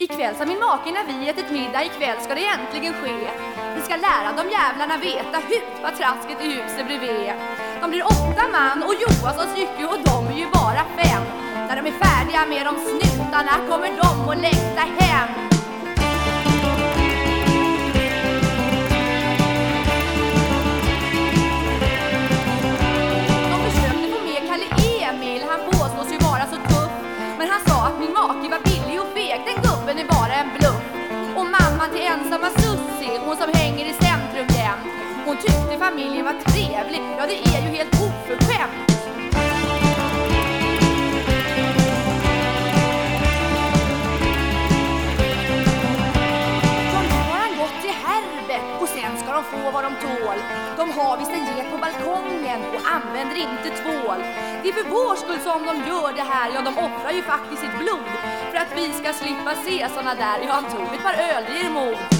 Ikväll sa min make när vi ätit middag, ikväll ska det äntligen ske. Vi ska lära de jävlarna veta hut vad trasket i huset bredvid. De blir åtta man och Johanssons jycke och de är ju bara fem. När de är färdiga med de snutarna kommer de att längta hem. Till ensamma Sussi, hon som hänger i centrum jämt. Hon tyckte familjen var trevlig, ja det är ju helt oförskämt. Ja, nu har han gått till Herbert och sen ska de få vad de tål. De har visst en get på balkongen och använder inte tvål. Det är för vår skull som de gör det här, ja de offrar ju faktiskt sitt blod att vi ska slippa se såna där, ja han tog ett par öl, det ger mod.